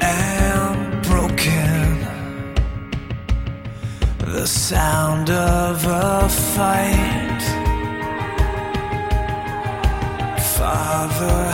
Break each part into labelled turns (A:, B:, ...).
A: and broken. The sound of a fight. Father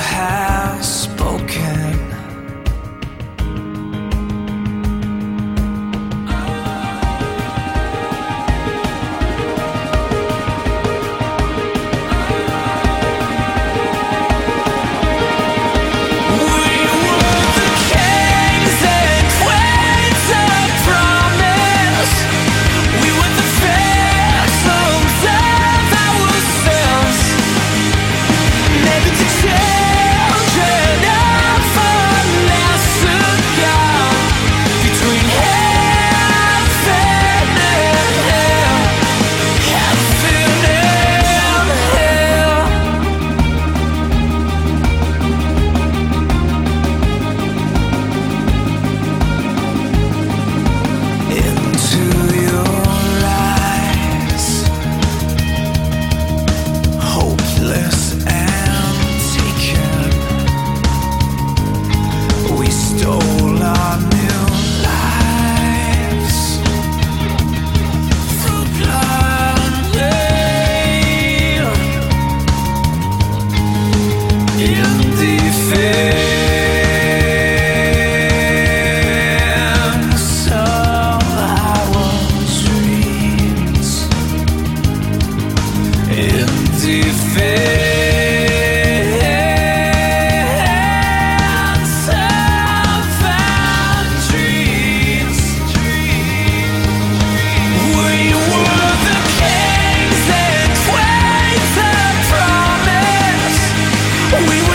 A: we